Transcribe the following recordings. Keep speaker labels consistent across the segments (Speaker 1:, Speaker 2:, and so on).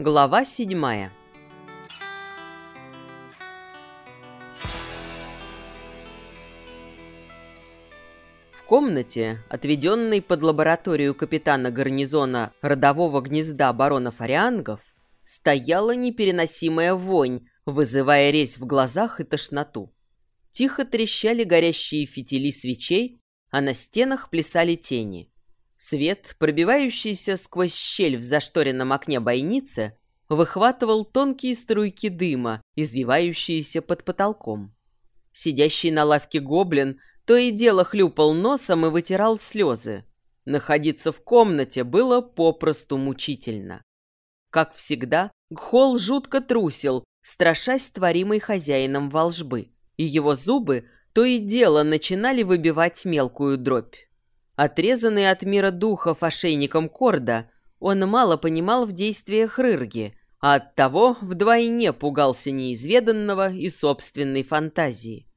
Speaker 1: Глава седьмая В комнате, отведенной под лабораторию капитана гарнизона родового гнезда барона Фариангов, стояла непереносимая вонь, вызывая резь в глазах и тошноту. Тихо трещали горящие фитили свечей, а на стенах плясали тени. Свет, пробивающийся сквозь щель в зашторенном окне бойницы, выхватывал тонкие струйки дыма, извивающиеся под потолком. Сидящий на лавке гоблин то и дело хлюпал носом и вытирал слезы. Находиться в комнате было попросту мучительно. Как всегда, Гхол жутко трусил, страшась творимой хозяином волжбы, и его зубы то и дело начинали выбивать мелкую дробь. Отрезанный от мира духов ошейником Корда, он мало понимал в действиях Рырги, а оттого вдвойне пугался неизведанного и собственной фантазии.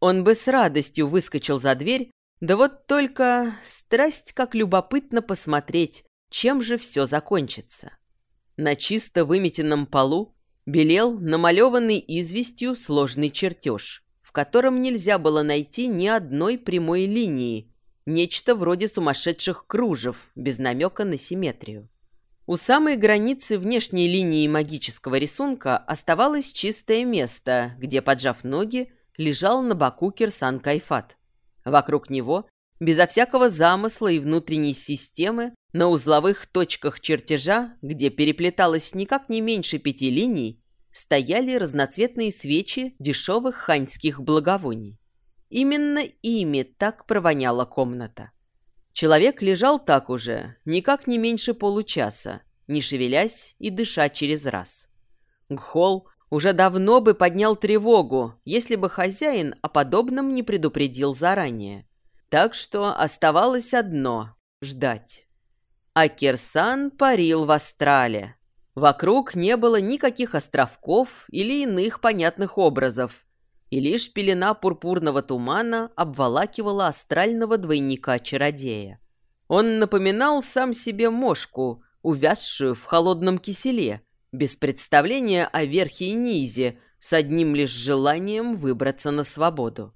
Speaker 1: Он бы с радостью выскочил за дверь, да вот только страсть как любопытно посмотреть, чем же все закончится. На чисто выметенном полу белел намалеванный известью сложный чертеж, в котором нельзя было найти ни одной прямой линии, нечто вроде сумасшедших кружев, без намека на симметрию. У самой границы внешней линии магического рисунка оставалось чистое место, где, поджав ноги, лежал на боку Кирсан Кайфат. Вокруг него, безо всякого замысла и внутренней системы, на узловых точках чертежа, где переплеталось никак не меньше пяти линий, стояли разноцветные свечи дешевых ханьских благовоний. Именно ими так провоняла комната. Человек лежал так уже, никак не меньше получаса, не шевелясь и дыша через раз. Гхол уже давно бы поднял тревогу, если бы хозяин о подобном не предупредил заранее. Так что оставалось одно — ждать. А Кирсан парил в астрале. Вокруг не было никаких островков или иных понятных образов, и лишь пелена пурпурного тумана обволакивала астрального двойника-чародея. Он напоминал сам себе мошку, увязшую в холодном киселе, без представления о верхе и низе, с одним лишь желанием выбраться на свободу.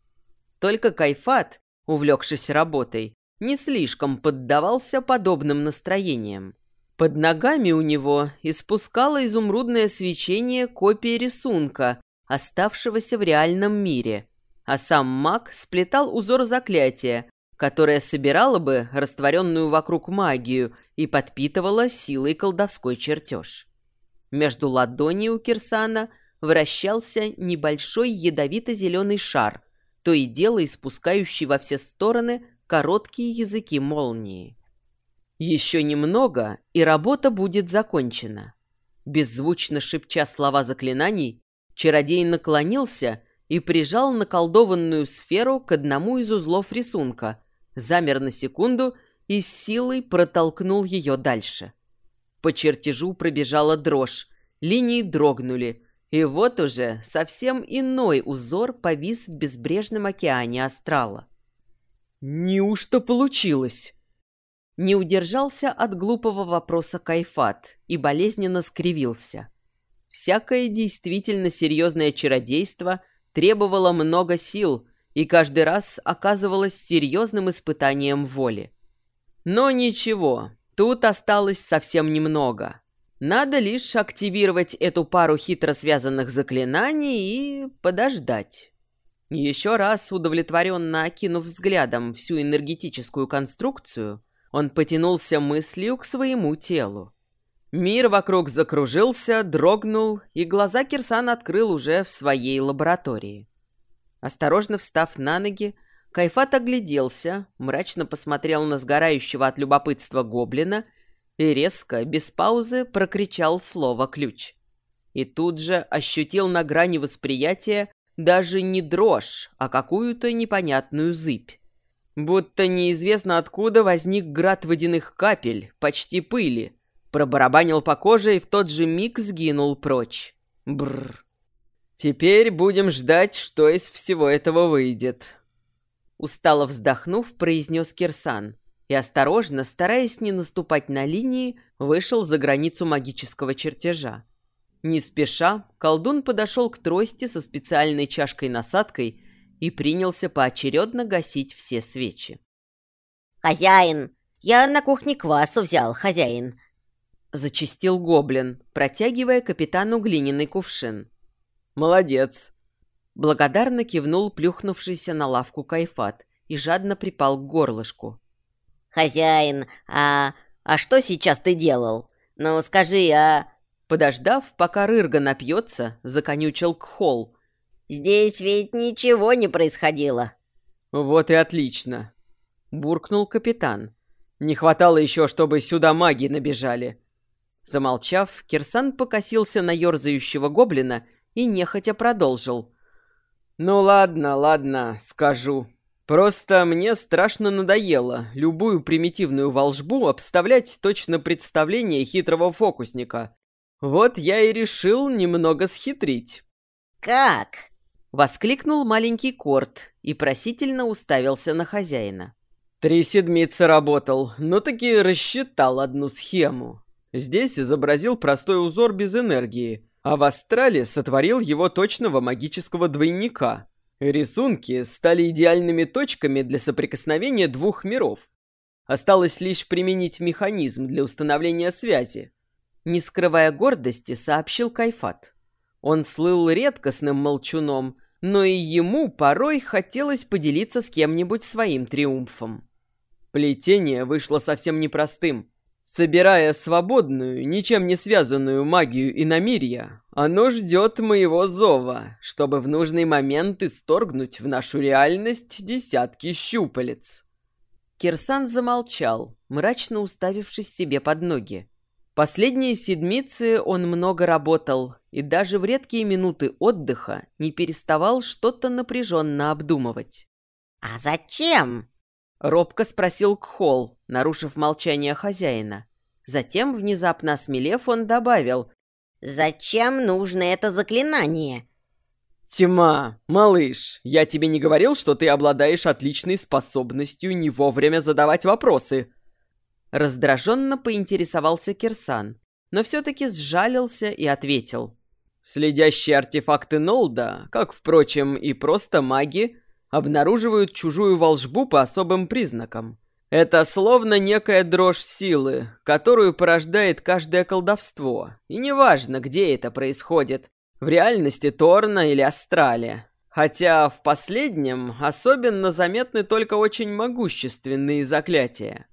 Speaker 1: Только Кайфат, увлекшись работой, не слишком поддавался подобным настроениям. Под ногами у него испускало изумрудное свечение копия рисунка, оставшегося в реальном мире, а сам маг сплетал узор заклятия, которое собирало бы растворенную вокруг магию и подпитывало силой колдовской чертеж. Между ладоней у Кирсана вращался небольшой ядовито-зеленый шар, то и дело испускающий во все стороны короткие языки молнии. Еще немного, и работа будет закончена. Беззвучно шепча слова заклинаний, чародей наклонился и прижал наколдованную сферу к одному из узлов рисунка, замер на секунду и с силой протолкнул ее дальше. По чертежу пробежала дрожь, линии дрогнули, и вот уже совсем иной узор повис в безбрежном океане астрала.
Speaker 2: «Неужто получилось?»
Speaker 1: Не удержался от глупого вопроса Кайфат и болезненно скривился. Всякое действительно серьезное чародейство требовало много сил и каждый раз оказывалось серьезным испытанием воли. Но ничего, тут осталось совсем немного. Надо лишь активировать эту пару хитро связанных заклинаний и подождать. Еще раз удовлетворенно окинув взглядом всю энергетическую конструкцию, он потянулся мыслью к своему телу. Мир вокруг закружился, дрогнул, и глаза Кирсан открыл уже в своей лаборатории. Осторожно встав на ноги, Кайфат огляделся, мрачно посмотрел на сгорающего от любопытства гоблина и резко, без паузы, прокричал слово «ключ». И тут же ощутил на грани восприятия даже не дрожь, а какую-то непонятную зыбь. Будто неизвестно откуда возник град водяных капель, почти пыли. Пробарабанил по коже и в тот же миг сгинул прочь. Бррр. Теперь будем ждать, что из всего этого выйдет. Устало вздохнув, произнес Кирсан.
Speaker 3: и осторожно, стараясь не наступать на линии, вышел за границу магического чертежа. Не спеша, колдун подошел к трости со специальной чашкой-насадкой и принялся поочередно гасить все свечи.
Speaker 4: «Хозяин! Я на кухне квасу взял, хозяин!»
Speaker 3: Зачистил гоблин, протягивая капитану глиняный кувшин.
Speaker 1: «Молодец!»
Speaker 3: Благодарно кивнул плюхнувшийся на лавку кайфат и жадно припал к горлышку.
Speaker 4: «Хозяин, а... а что сейчас ты делал? Ну, скажи, а...»
Speaker 3: Подождав, пока Рырга напьется, законючил Кхол.
Speaker 4: «Здесь ведь ничего не происходило».
Speaker 1: «Вот и отлично», — буркнул капитан. «Не хватало еще, чтобы сюда маги набежали».
Speaker 3: Замолчав, Кирсан покосился на ерзающего гоблина и нехотя продолжил.
Speaker 1: «Ну ладно, ладно, скажу. Просто мне страшно надоело любую примитивную волжбу обставлять точно представление хитрого фокусника. Вот я и решил немного схитрить.
Speaker 4: «Как?»
Speaker 3: — воскликнул маленький Корт и просительно уставился на хозяина.
Speaker 1: Три седмицы работал, но таки рассчитал одну схему. Здесь изобразил простой узор без энергии, а в астрале сотворил его точного магического двойника — Рисунки стали идеальными точками для соприкосновения двух миров. Осталось лишь применить механизм для установления связи.
Speaker 3: Не скрывая гордости, сообщил Кайфат. Он слыл редкостным молчуном, но и ему порой хотелось поделиться с кем-нибудь своим триумфом.
Speaker 1: Плетение вышло совсем непростым. Собирая свободную, ничем не связанную магию иномирья, оно ждет моего зова, чтобы в нужный момент исторгнуть в нашу реальность десятки щупалец.
Speaker 3: Кирсан замолчал, мрачно уставившись себе под ноги. Последние седмицы он много работал и даже в редкие минуты отдыха не переставал что-то напряженно обдумывать.
Speaker 4: «А зачем?»
Speaker 3: Робко спросил Кхол, нарушив молчание хозяина. Затем, внезапно осмелев, он добавил.
Speaker 4: «Зачем нужно это заклинание?»
Speaker 1: «Тьма, малыш, я тебе не говорил, что ты обладаешь отличной способностью не вовремя задавать вопросы?»
Speaker 3: Раздраженно поинтересовался Кирсан, но все-таки сжалился и ответил.
Speaker 1: «Следящие артефакты Нолда, как, впрочем, и просто маги, обнаруживают чужую волшбу по особым признакам. Это словно некая дрожь силы, которую порождает каждое колдовство. И неважно, где это происходит, в реальности Торна или Астрале. Хотя в последнем особенно заметны только очень могущественные заклятия.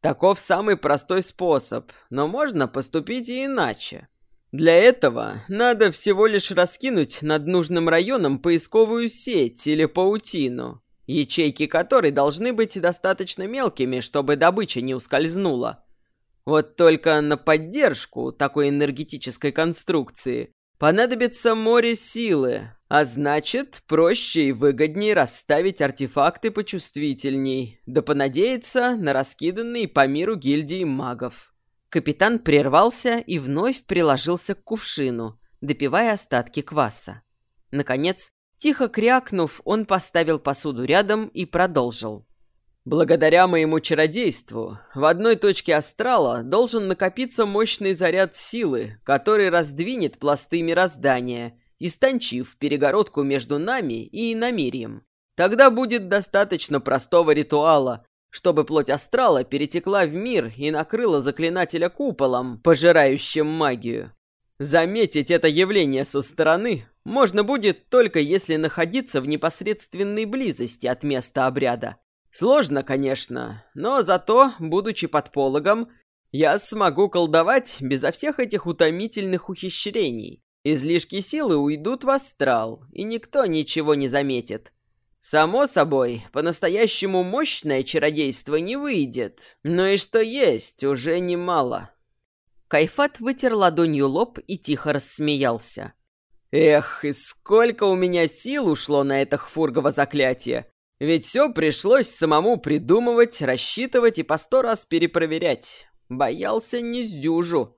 Speaker 1: Таков самый простой способ, но можно поступить и иначе. Для этого надо всего лишь раскинуть над нужным районом поисковую сеть или паутину, ячейки которой должны быть достаточно мелкими, чтобы добыча не ускользнула. Вот только на поддержку такой энергетической конструкции понадобится море силы, а значит, проще и выгоднее расставить артефакты почувствительней, да понадеяться на раскиданные по миру гильдии магов.
Speaker 3: Капитан прервался и вновь приложился к кувшину, допивая остатки кваса. Наконец, тихо крякнув, он поставил посуду рядом и продолжил.
Speaker 1: «Благодаря моему чародейству в одной точке астрала должен накопиться мощный заряд силы, который раздвинет пласты мироздания, истончив перегородку между нами и иномирием. Тогда будет достаточно простого ритуала, чтобы плоть астрала перетекла в мир и накрыла заклинателя куполом, пожирающим магию. Заметить это явление со стороны можно будет только если находиться в непосредственной близости от места обряда. Сложно, конечно, но зато, будучи под пологом, я смогу колдовать безо всех этих утомительных ухищрений. Излишки силы уйдут в астрал, и никто ничего не заметит. Само собой, по-настоящему мощное чародейство не выйдет, но и что есть, уже немало.
Speaker 3: Кайфат вытер ладонью лоб и тихо рассмеялся.
Speaker 1: Эх, и сколько у меня сил ушло на это хфургово заклятие. Ведь все пришлось самому придумывать, рассчитывать и по сто раз перепроверять. Боялся не сдюжу.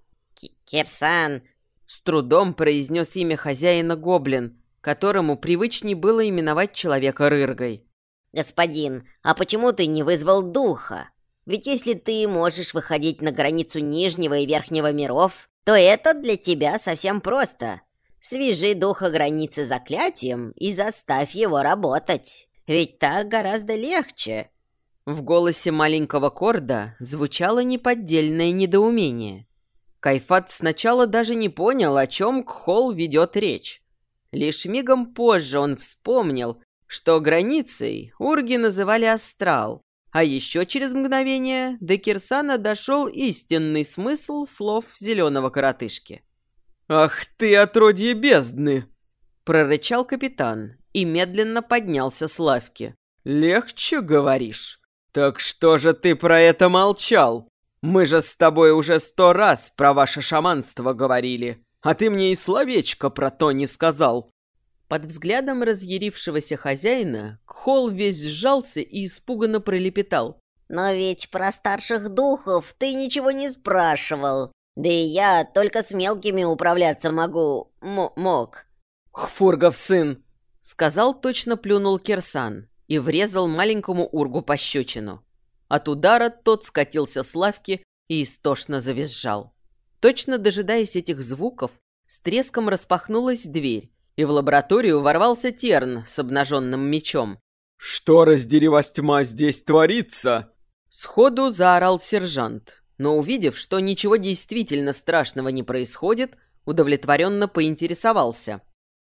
Speaker 4: «Кирсан!»
Speaker 3: — с трудом произнес имя хозяина гоблин — которому привычней было именовать человека Рыргой.
Speaker 4: «Господин, а почему ты не вызвал духа?» Ведь если ты можешь выходить на границу Нижнего и Верхнего миров, то это для тебя совсем просто. Свяжи духа границы заклятием и заставь его работать. Ведь так гораздо легче.
Speaker 1: В голосе маленького Корда звучало неподдельное недоумение. Кайфат сначала даже не понял, о чем Кхол ведет речь. Лишь мигом позже он вспомнил, что границей урги называли астрал, а еще через мгновение до Кирсана дошел истинный смысл слов зеленого коротышки.
Speaker 2: «Ах ты, отродье бездны!»
Speaker 1: — прорычал капитан и медленно поднялся с лавки.
Speaker 2: «Легче, говоришь? Так что же ты про это молчал? Мы же с тобой уже сто раз про ваше шаманство говорили, а ты мне и словечко про то не сказал.
Speaker 1: Под взглядом разъярившегося хозяина Кхол весь сжался и испуганно пролепетал.
Speaker 4: «Но ведь про старших духов ты ничего не спрашивал. Да и я только с мелкими управляться могу... М мог».
Speaker 2: «Хфургов сын!»
Speaker 1: — сказал, точно плюнул Кирсан и врезал маленькому ургу пощечину. От удара тот скатился с лавки и истошно завизжал. Точно дожидаясь этих звуков, с треском распахнулась дверь, и в лабораторию ворвался Терн с обнаженным мечом.
Speaker 2: «Что, раздери вас тьма, здесь творится?»
Speaker 1: Сходу заорал сержант, но увидев, что ничего действительно страшного не происходит, удовлетворенно поинтересовался.